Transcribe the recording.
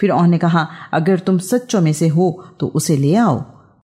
फिर उन्होंने कहा अगर तुम सच्चों में से हो तो उसे ले आओ।